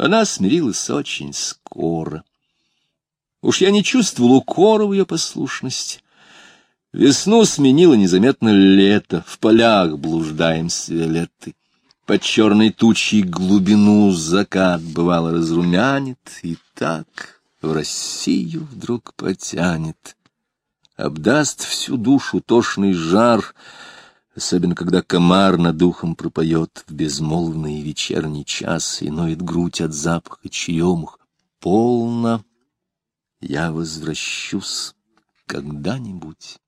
Она смирилась очень скоро. Уж я не чувствовал укора в ее послушности. Весну сменило незаметно лето, в полях блуждаем с Виолеттой. Под черной тучей глубину закат бывало разрумянит, и так в Россию вдруг потянет. Обдаст всю душу тошный жар, особенно когда комар над духом пропоет в безмолвный вечерний час и ноет грудь от запаха черемух. Полно, я возвращусь когда-нибудь.